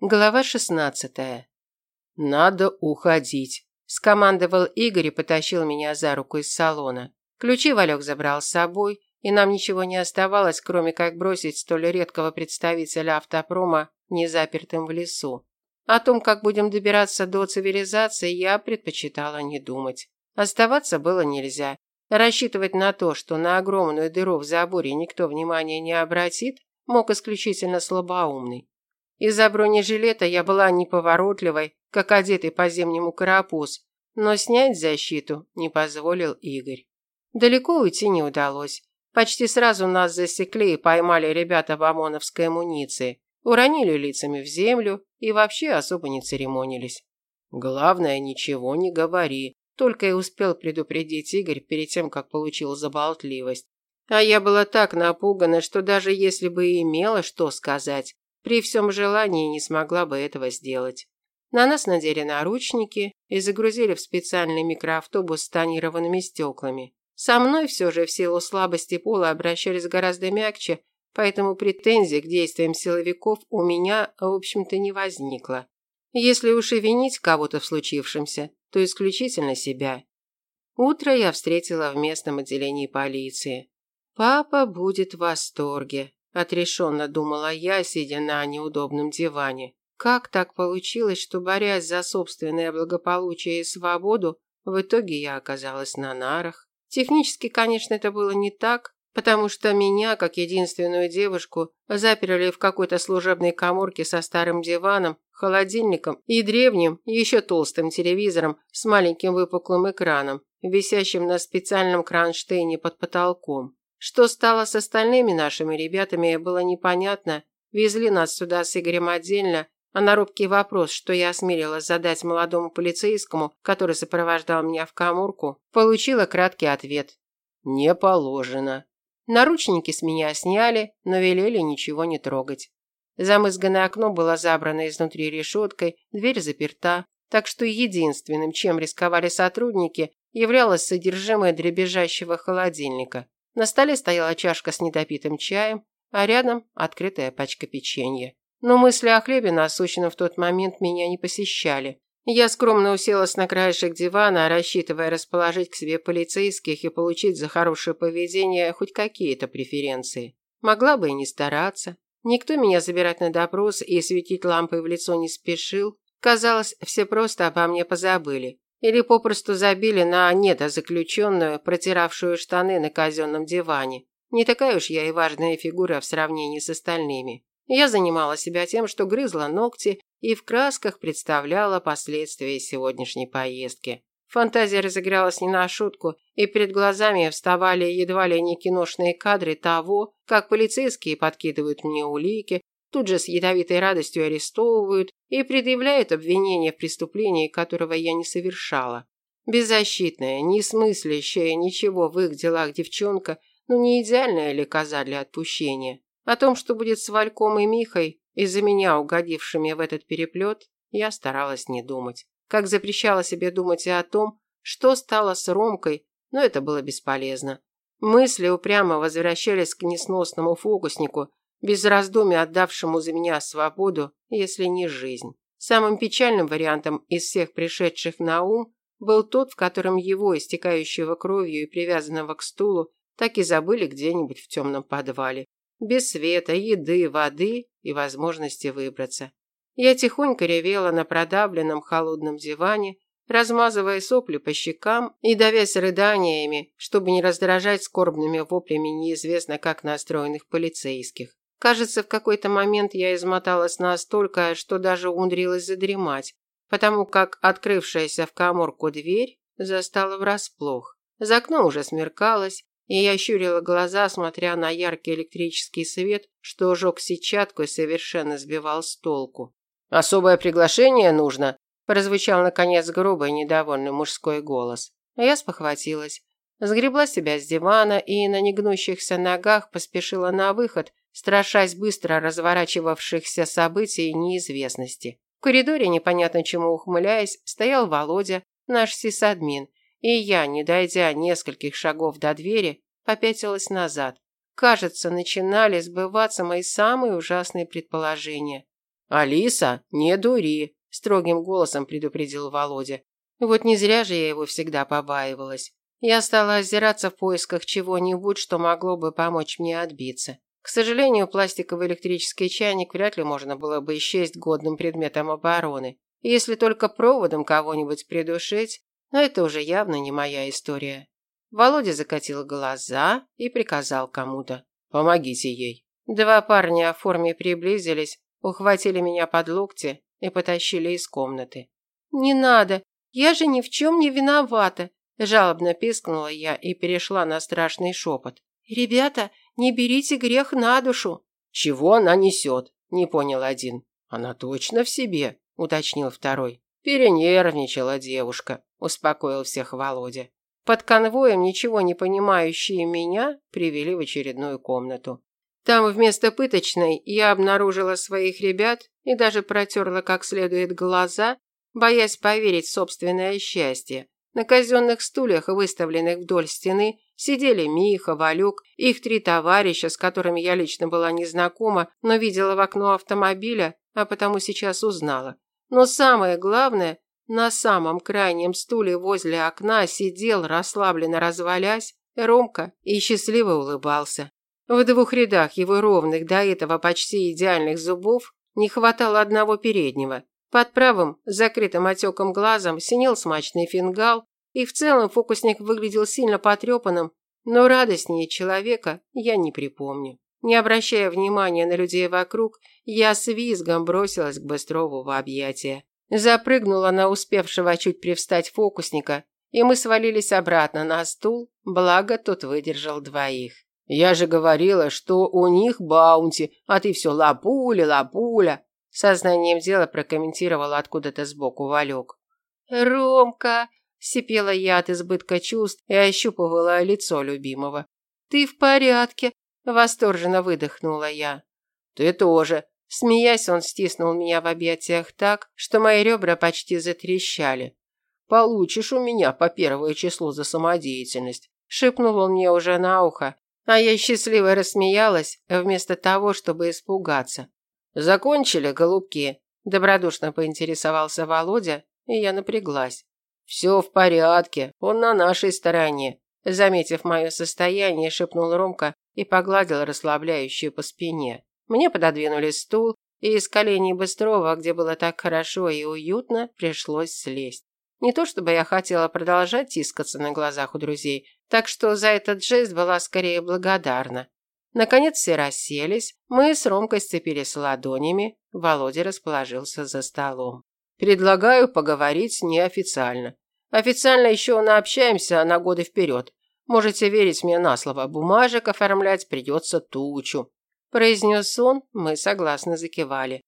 Глава шестнадцатая. «Надо уходить», – скомандовал Игорь и потащил меня за руку из салона. Ключи Валек забрал с собой, и нам ничего не оставалось, кроме как бросить столь редкого представителя автопрома незапертым в лесу. О том, как будем добираться до цивилизации, я предпочитала не думать. Оставаться было нельзя. Рассчитывать на то, что на огромную дыру в заборе никто внимания не обратит, мог исключительно слабоумный. Из-за бронежилета я была неповоротливой, как одетый по зимнему карапуз, но снять защиту не позволил Игорь. Далеко уйти не удалось. Почти сразу нас засекли и поймали ребята в ОМОНовской амуниции, уронили лицами в землю и вообще особо не церемонились. Главное, ничего не говори, только и успел предупредить Игорь перед тем, как получил заболтливость. А я была так напугана, что даже если бы и имела что сказать, при всем желании не смогла бы этого сделать. На нас надели наручники и загрузили в специальный микроавтобус с тонированными стеклами. Со мной все же в силу слабости пола обращались гораздо мягче, поэтому претензий к действиям силовиков у меня, в общем-то, не возникло. Если уж и винить кого-то в случившемся, то исключительно себя. Утро я встретила в местном отделении полиции. Папа будет в восторге. Отрешенно думала я, сидя на неудобном диване. Как так получилось, что, борясь за собственное благополучие и свободу, в итоге я оказалась на нарах? Технически, конечно, это было не так, потому что меня, как единственную девушку, заперли в какой-то служебной каморке со старым диваном, холодильником и древним, еще толстым телевизором с маленьким выпуклым экраном, висящим на специальном кронштейне под потолком. Что стало с остальными нашими ребятами, было непонятно. Везли нас сюда с Игорем отдельно, а на робкий вопрос, что я осмелилась задать молодому полицейскому, который сопровождал меня в каморку, получила краткий ответ. «Не положено». Наручники с меня сняли, но велели ничего не трогать. Замызганное окно было забрано изнутри решеткой, дверь заперта, так что единственным, чем рисковали сотрудники, являлось содержимое дребезжащего холодильника. На столе стояла чашка с недопитым чаем, а рядом открытая пачка печенья. Но мысли о хлебе насущном в тот момент меня не посещали. Я скромно уселась на краешек дивана, рассчитывая расположить к себе полицейских и получить за хорошее поведение хоть какие-то преференции. Могла бы и не стараться. Никто меня забирать на допрос и светить лампой в лицо не спешил. Казалось, все просто обо мне позабыли. Или попросту забили на недозаключенную, протиравшую штаны на казенном диване. Не такая уж я и важная фигура в сравнении с остальными. Я занимала себя тем, что грызла ногти и в красках представляла последствия сегодняшней поездки. Фантазия разыгралась не на шутку, и перед глазами вставали едва ли не киношные кадры того, как полицейские подкидывают мне улики, тут же с ядовитой радостью арестовывают и предъявляют обвинение в преступлении, которого я не совершала. Беззащитная, не смыслящая ничего в их делах девчонка, ну не идеальная ли коза для отпущения? О том, что будет с Вальком и Михой, из-за меня угодившими в этот переплет, я старалась не думать. Как запрещала себе думать и о том, что стало с Ромкой, но это было бесполезно. Мысли упрямо возвращались к несносному фокуснику, без раздумий отдавшему за меня свободу, если не жизнь. Самым печальным вариантом из всех пришедших на ум был тот, в котором его, истекающего кровью и привязанного к стулу, так и забыли где-нибудь в темном подвале. Без света, еды, воды и возможности выбраться. Я тихонько ревела на продавленном холодном диване, размазывая сопли по щекам и давясь рыданиями, чтобы не раздражать скорбными воплями неизвестно как настроенных полицейских. Кажется, в какой-то момент я измоталась настолько, что даже умудрилась задремать, потому как открывшаяся в каморку дверь застала врасплох. За окном уже смеркалось, и я щурила глаза, смотря на яркий электрический свет, что жег сетчатку и совершенно сбивал с толку. «Особое приглашение нужно», – прозвучал наконец грубый недовольный мужской голос. Я спохватилась. Сгребла себя с дивана и на негнущихся ногах поспешила на выход, страшась быстро разворачивавшихся событий и неизвестности. В коридоре, непонятно чему ухмыляясь, стоял Володя, наш сисадмин, и я, не дойдя нескольких шагов до двери, попятилась назад. Кажется, начинали сбываться мои самые ужасные предположения. «Алиса, не дури», – строгим голосом предупредил Володя. Вот не зря же я его всегда побаивалась. Я стала озираться в поисках чего-нибудь, что могло бы помочь мне отбиться. К сожалению, пластиковый электрический чайник вряд ли можно было бы исчесть годным предметом обороны. Если только проводом кого-нибудь придушить, но это уже явно не моя история. Володя закатил глаза и приказал кому-то. «Помогите ей». Два парня в форме приблизились, ухватили меня под локти и потащили из комнаты. «Не надо, я же ни в чем не виновата», Жалобно пискнула я и перешла на страшный шепот. «Ребята, не берите грех на душу!» «Чего она несет?» – не понял один. «Она точно в себе?» – уточнил второй. «Перенервничала девушка», – успокоил всех Володя. Под конвоем ничего не понимающие меня привели в очередную комнату. Там вместо пыточной я обнаружила своих ребят и даже протерла как следует глаза, боясь поверить в собственное счастье. На казенных стульях, выставленных вдоль стены, сидели Миха, Валюк, их три товарища, с которыми я лично была незнакома, но видела в окно автомобиля, а потому сейчас узнала. Но самое главное, на самом крайнем стуле возле окна сидел, расслабленно развалясь, Ромка и счастливо улыбался. В двух рядах его ровных до этого почти идеальных зубов не хватало одного переднего. Под правым, закрытым отеком глазом, синел смачный фингал, и в целом фокусник выглядел сильно потрепанным, но радостнее человека я не припомню. Не обращая внимания на людей вокруг, я с визгом бросилась к Быстрову в объятия. Запрыгнула на успевшего чуть привстать фокусника, и мы свалились обратно на стул, благо тот выдержал двоих. «Я же говорила, что у них баунти, а ты все лапуля, лапуля!» Сознанием дела прокомментировала откуда-то сбоку Валек. «Ромка!» – сипела я от избытка чувств и ощупывала лицо любимого. «Ты в порядке?» – восторженно выдохнула я. «Ты тоже!» Смеясь, он стиснул меня в объятиях так, что мои ребра почти затрещали. «Получишь у меня по первое число за самодеятельность», – шепнул он мне уже на ухо, а я счастливо рассмеялась, вместо того, чтобы испугаться. «Закончили, голубки?» – добродушно поинтересовался Володя, и я напряглась. «Все в порядке, он на нашей стороне», – заметив мое состояние, шепнул Ромка и погладил расслабляющую по спине. Мне пододвинули стул, и из коленей Быстрова, где было так хорошо и уютно, пришлось слезть. Не то чтобы я хотела продолжать тискаться на глазах у друзей, так что за этот жест была скорее благодарна. Наконец все расселись, мы с Ромкой сцепились ладонями, Володя расположился за столом. «Предлагаю поговорить неофициально. Официально еще наобщаемся на годы вперед. Можете верить мне на слово, бумажек оформлять придется тучу», произнес он, мы согласно закивали.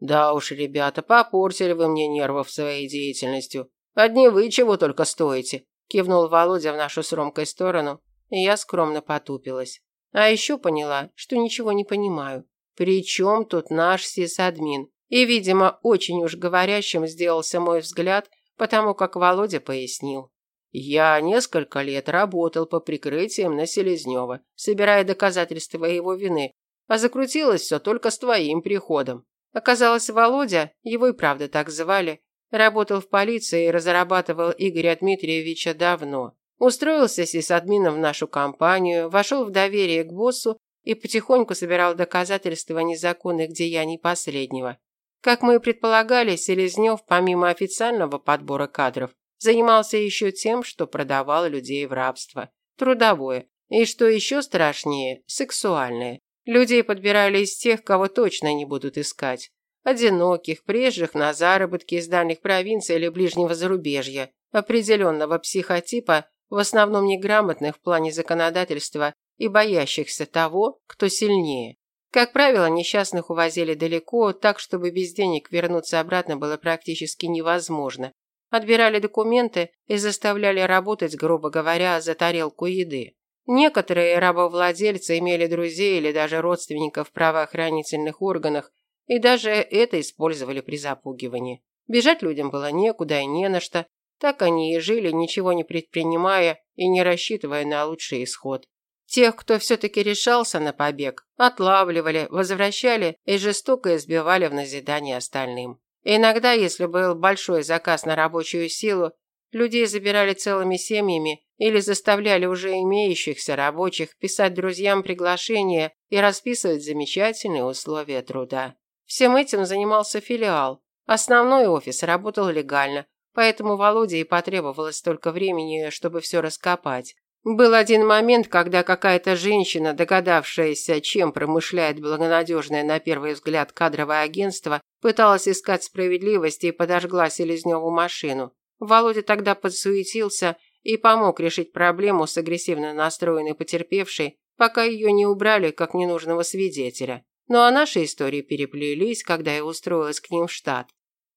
«Да уж, ребята, попортили вы мне нервов своей деятельностью. Одни вы чего только стоите», кивнул Володя в нашу с Ромкой сторону, и я скромно потупилась. А еще поняла, что ничего не понимаю. Причем тут наш сисадмин? И, видимо, очень уж говорящим сделался мой взгляд, потому как Володя пояснил. Я несколько лет работал по прикрытиям на Селезнева, собирая доказательства его вины, а закрутилось все только с твоим приходом. Оказалось, Володя, его и правда так звали, работал в полиции и разрабатывал Игоря Дмитриевича давно. Устроился сисадмином в нашу компанию, вошел в доверие к боссу и потихоньку собирал доказательства незаконных деяний последнего. Как мы и предполагали, Селезнев, помимо официального подбора кадров, занимался еще тем, что продавал людей в рабство. Трудовое. И что еще страшнее, сексуальное. Людей подбирали из тех, кого точно не будут искать. Одиноких, приезжих на заработки из дальних провинций или ближнего зарубежья, определенного психотипа в основном неграмотных в плане законодательства и боящихся того, кто сильнее. Как правило, несчастных увозили далеко, так чтобы без денег вернуться обратно было практически невозможно. Отбирали документы и заставляли работать, грубо говоря, за тарелку еды. Некоторые рабовладельцы имели друзей или даже родственников в правоохранительных органах, и даже это использовали при запугивании. Бежать людям было некуда и не на что, так они и жили, ничего не предпринимая и не рассчитывая на лучший исход. Тех, кто все-таки решался на побег, отлавливали, возвращали и жестоко избивали в назидание остальным. Иногда, если был большой заказ на рабочую силу, людей забирали целыми семьями или заставляли уже имеющихся рабочих писать друзьям приглашения и расписывать замечательные условия труда. Всем этим занимался филиал. Основной офис работал легально, поэтому Володе и потребовалось столько времени, чтобы все раскопать. Был один момент, когда какая-то женщина, догадавшаяся, чем промышляет благонадежное на первый взгляд кадровое агентство, пыталась искать справедливости и подожгла Селезневу машину. Володя тогда подсуетился и помог решить проблему с агрессивно настроенной потерпевшей, пока ее не убрали как ненужного свидетеля. Ну а наши истории переплелись, когда я устроилась к ним в штат.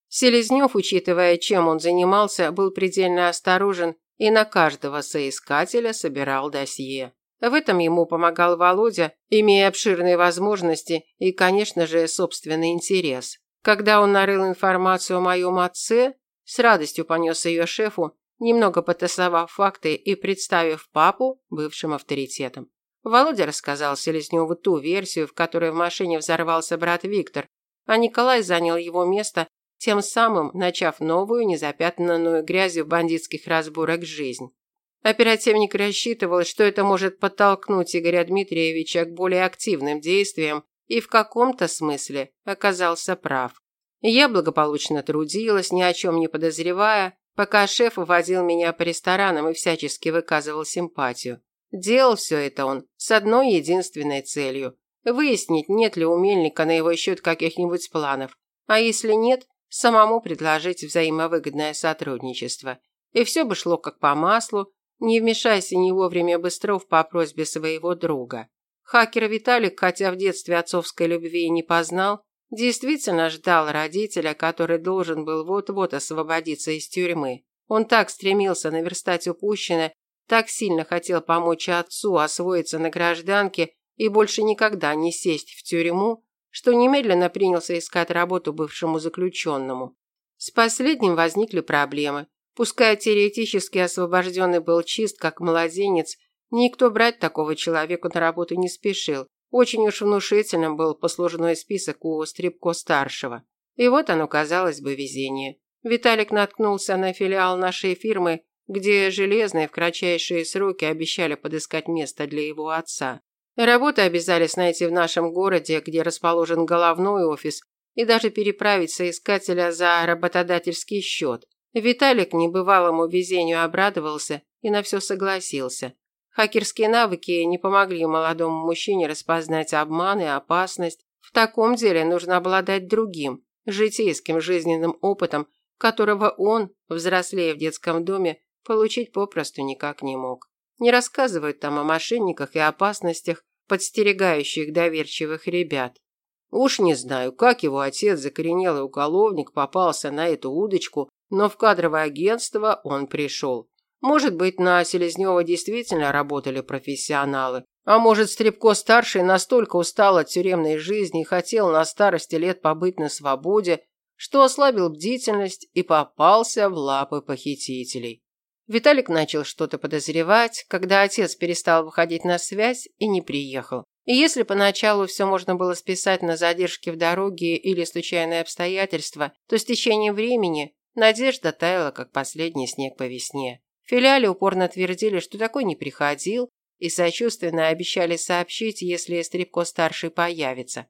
Селезнев, учитывая, чем он занимался, был предельно осторожен и на каждого соискателя собирал досье. В этом ему помогал Володя, имея обширные возможности и, конечно же, собственный интерес. Когда он нарыл информацию о моем отце, с радостью понес ее шефу, немного потасовав факты и представив папу бывшим авторитетом. Володя рассказал Селезневу ту версию, в которой в машине взорвался брат Виктор, а Николай занял его место тем самым начав новую, незапятнанную грязью бандитских разборок жизнь. Оперативник рассчитывал, что это может подтолкнуть Игоря Дмитриевича к более активным действиям и в каком-то смысле оказался прав. Я благополучно трудилась, ни о чем не подозревая, пока шеф водил меня по ресторанам и всячески выказывал симпатию. Делал все это он с одной единственной целью – выяснить, нет ли у Мельника на его счет каких-нибудь планов, а если нет, самому предложить взаимовыгодное сотрудничество. И все бы шло как по маслу, не вмешайся не вовремя Быстров по просьбе своего друга. Хакер Виталик, хотя в детстве отцовской любви и не познал, действительно ждал родителя, который должен был вот-вот освободиться из тюрьмы. Он так стремился наверстать упущенное, так сильно хотел помочь отцу освоиться на гражданке и больше никогда не сесть в тюрьму, что немедленно принялся искать работу бывшему заключенному. С последним возникли проблемы. Пускай теоретически освобожденный был чист, как младенец, никто брать такого человека на работу не спешил. Очень уж внушительным был послужной список у Стрипко-старшего. И вот оно, казалось бы, везение. Виталик наткнулся на филиал нашей фирмы, где железные в кратчайшие сроки обещали подыскать место для его отца. Работы обязались найти в нашем городе, где расположен головной офис, и даже переправить соискателя за работодательский счет. Виталик небывалому везению обрадовался и на все согласился. Хакерские навыки не помогли молодому мужчине распознать обман и опасность. В таком деле нужно обладать другим, житейским жизненным опытом, которого он, взрослея в детском доме, получить попросту никак не мог. Не рассказывают там о мошенниках и опасностях, подстерегающих доверчивых ребят. Уж не знаю, как его отец, закоренелый уголовник, попался на эту удочку, но в кадровое агентство он пришел. Может быть, на Селезнева действительно работали профессионалы, а может, Стребко-старший настолько устал от тюремной жизни и хотел на старости лет побыть на свободе, что ослабил бдительность и попался в лапы похитителей. Виталик начал что-то подозревать, когда отец перестал выходить на связь и не приехал. И если поначалу все можно было списать на задержки в дороге или случайные обстоятельства, то с течением времени надежда таяла, как последний снег по весне. В филиале упорно твердили, что такой не приходил, и сочувственно обещали сообщить, если Стрипко-старший появится.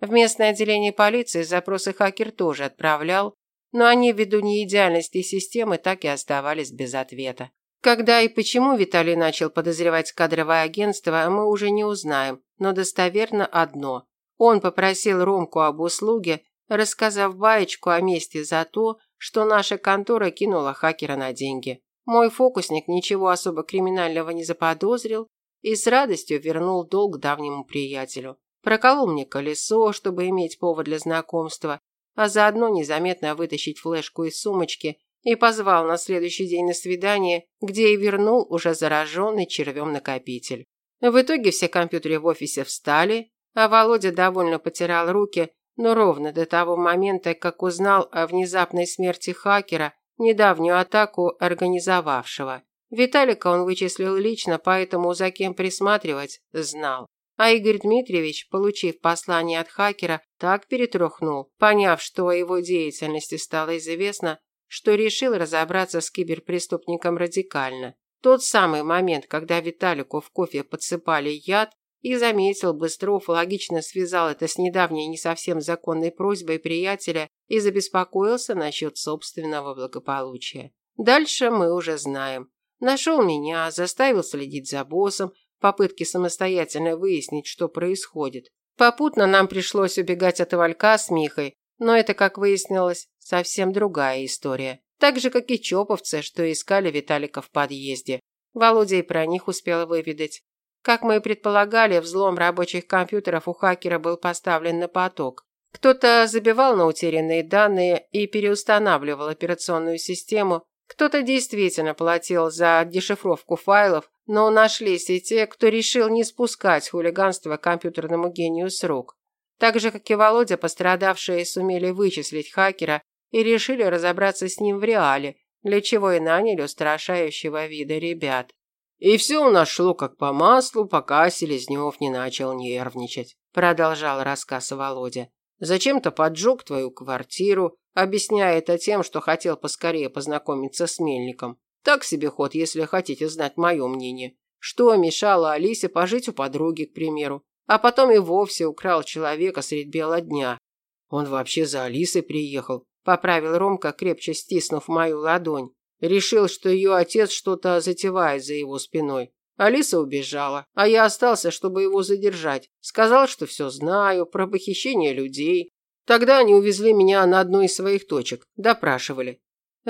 В местное отделение полиции запросы хакер тоже отправлял, но они ввиду неидеальности системы так и оставались без ответа. Когда и почему Виталий начал подозревать кадровое агентство, мы уже не узнаем, но достоверно одно. Он попросил Ромку об услуге, рассказав баечку о месте за то, что наша контора кинула хакера на деньги. Мой фокусник ничего особо криминального не заподозрил и с радостью вернул долг давнему приятелю. Проколол мне колесо, чтобы иметь повод для знакомства, а заодно незаметно вытащить флешку из сумочки и позвал на следующий день на свидание, где и вернул уже зараженный червем накопитель. В итоге все компьютеры в офисе встали, а Володя довольно потирал руки, но ровно до того момента, как узнал о внезапной смерти хакера, недавнюю атаку организовавшего. Виталика он вычислил лично, поэтому за кем присматривать знал. А Игорь Дмитриевич, получив послание от хакера, так перетрухнул, поняв, что о его деятельности стало известно, что решил разобраться с киберпреступником радикально. Тот самый момент, когда Виталику в кофе подсыпали яд, и заметил Быстров, логично связал это с недавней не совсем законной просьбой приятеля и забеспокоился насчет собственного благополучия. Дальше мы уже знаем. Нашел меня, заставил следить за боссом, в попытке самостоятельно выяснить, что происходит. Попутно нам пришлось убегать от Валька с Михой, но это, как выяснилось, совсем другая история. Так же, как и чоповцы, что искали Виталика в подъезде. Володя и про них успел выведать. Как мы и предполагали, взлом рабочих компьютеров у хакера был поставлен на поток. Кто-то забивал на утерянные данные и переустанавливал операционную систему, кто-то действительно платил за дешифровку файлов, но нашлись и те, кто решил не спускать хулиганство компьютерному гению с рук. Так же, как и Володя, пострадавшие сумели вычислить хакера и решили разобраться с ним в реале, для чего и наняли устрашающего вида ребят. И все у нас шло как по маслу, пока Селезнев не начал нервничать, продолжал рассказ Володя. Зачем-то поджег твою квартиру, объясняя это тем, что хотел поскорее познакомиться с Мельником. Так себе ход, если хотите знать мое мнение. Что мешало Алисе пожить у подруги, к примеру, а потом и вовсе украл человека средь бела дня. Он вообще за Алисой приехал, поправил Ромка, крепче стиснув мою ладонь. Решил, что ее отец что-то затевает за его спиной. Алиса убежала, а я остался, чтобы его задержать. Сказал, что все знаю, про похищение людей. Тогда они увезли меня на одну из своих точек, допрашивали.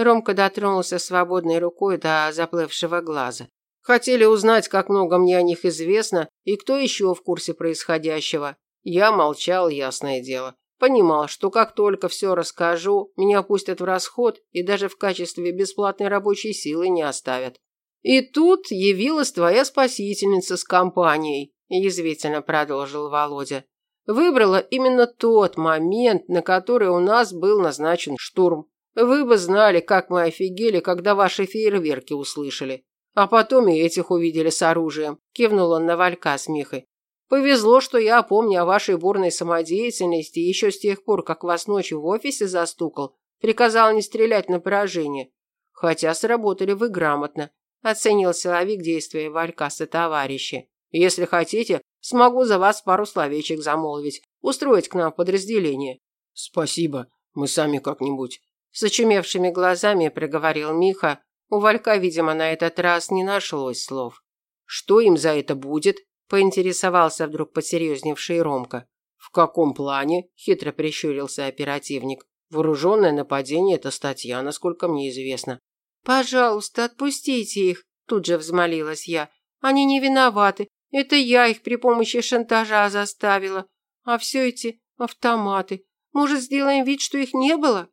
Ромка дотронулся свободной рукой до заплывшего глаза. Хотели узнать, как много мне о них известно и кто еще в курсе происходящего. Я молчал, ясное дело. Понимал, что как только все расскажу, меня пустят в расход и даже в качестве бесплатной рабочей силы не оставят. И тут явилась твоя спасительница с компанией, язвительно продолжил Володя. Выбрала именно тот момент, на который у нас был назначен штурм. Вы бы знали, как мы офигели, когда ваши фейерверки услышали. А потом и этих увидели с оружием. Кивнул он на Валька с Михой. Повезло, что я помню о вашей бурной самодеятельности еще с тех пор, как вас ночью в офисе застукал, приказал не стрелять на поражение. Хотя сработали вы грамотно, оценил силовик действия Валька со товарищи. Если хотите, смогу за вас пару словечек замолвить, устроить к нам подразделение. Спасибо, мы сами как-нибудь. С очумевшими глазами проговорил Миха. У Валька, видимо, на этот раз не нашлось слов. Что им за это будет? поинтересовался вдруг посерьезневший Ромка. В каком плане? хитро прищурился оперативник. Вооруженное нападение это статья, насколько мне известно. Пожалуйста, отпустите их, тут же взмолилась я. Они не виноваты. Это я их при помощи шантажа заставила. А все эти автоматы. Может, сделаем вид, что их не было?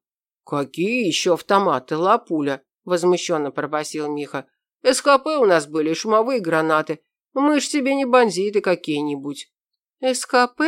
Какие еще автоматы, лапуля? возмущенно пробасил Миха. СКП у нас были, шумовые гранаты. Мы ж тебе не бандиты какие-нибудь. СКП?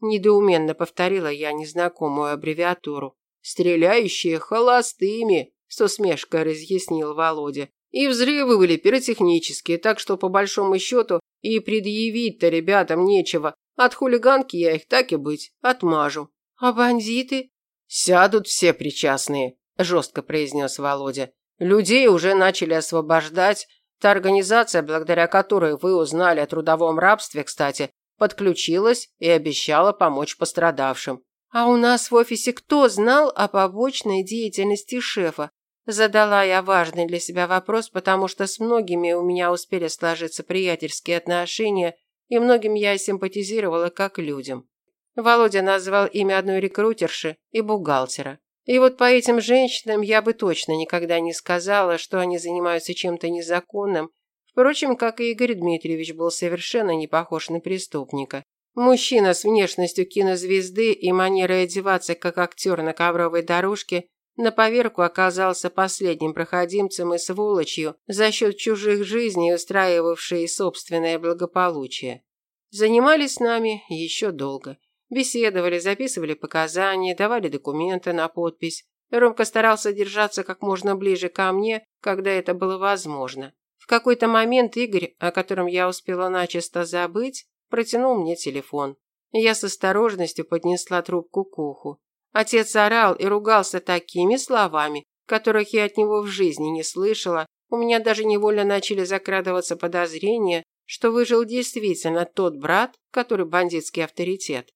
Недоуменно повторила я незнакомую аббревиатуру. Стреляющие холостыми, с усмешкой разъяснил Володя. И взрывы были пиротехнические, так что по большому счету и предъявить-то ребятам нечего. От хулиганки я их так и быть отмажу. А бандиты? Сядут все причастные, жестко произнес Володя. Людей уже начали освобождать, Та организация, благодаря которой вы узнали о трудовом рабстве, кстати, подключилась и обещала помочь пострадавшим. А у нас в офисе кто знал о побочной деятельности шефа? Задала я важный для себя вопрос, потому что с многими у меня успели сложиться приятельские отношения, и многим я симпатизировала как людям. Володя назвал имя одной рекрутерши и бухгалтера. И вот по этим женщинам я бы точно никогда не сказала, что они занимаются чем-то незаконным. Впрочем, как и Игорь Дмитриевич был совершенно не похож на преступника. Мужчина с внешностью кинозвезды и манерой одеваться как актер на ковровой дорожке на поверку оказался последним проходимцем и сволочью за счет чужих жизней, устраивавшей собственное благополучие. Занимались нами еще долго. Беседовали, записывали показания, давали документы на подпись. Ромка старался держаться как можно ближе ко мне, когда это было возможно. В какой-то момент Игорь, о котором я успела начисто забыть, протянул мне телефон. Я с осторожностью поднесла трубку к уху. Отец орал и ругался такими словами, которых я от него в жизни не слышала. У меня даже невольно начали закрадываться подозрения, что выжил действительно тот брат, который бандитский авторитет.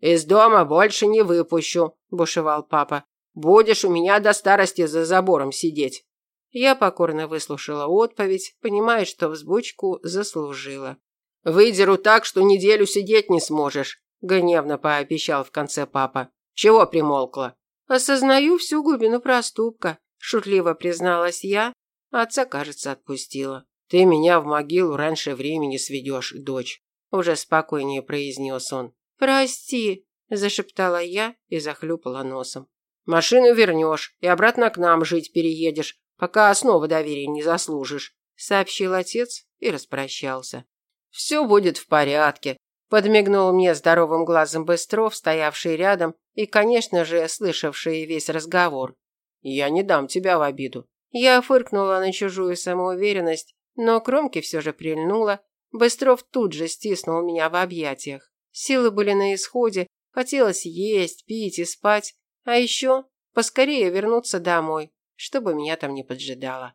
«Из дома больше не выпущу», – бушевал папа. «Будешь у меня до старости за забором сидеть». Я покорно выслушала отповедь, понимая, что взбучку заслужила. «Выдеру так, что неделю сидеть не сможешь», – гневно пообещал в конце папа. «Чего примолкла?» «Осознаю всю глубину проступка», – шутливо призналась я. Отца, кажется, отпустила. «Ты меня в могилу раньше времени сведешь, дочь», – уже спокойнее произнес он. «Прости», – зашептала я и захлюпала носом. «Машину вернешь и обратно к нам жить переедешь, пока снова доверия не заслужишь», – сообщил отец и распрощался. «Все будет в порядке», – подмигнул мне здоровым глазом Быстров, стоявший рядом и, конечно же, слышавший весь разговор. «Я не дам тебя в обиду». Я фыркнула на чужую самоуверенность но кромки все же прильнула. Быстров тут же стиснул меня в объятиях. Силы были на исходе, хотелось есть, пить и спать, а еще поскорее вернуться домой, чтобы меня там не поджидало.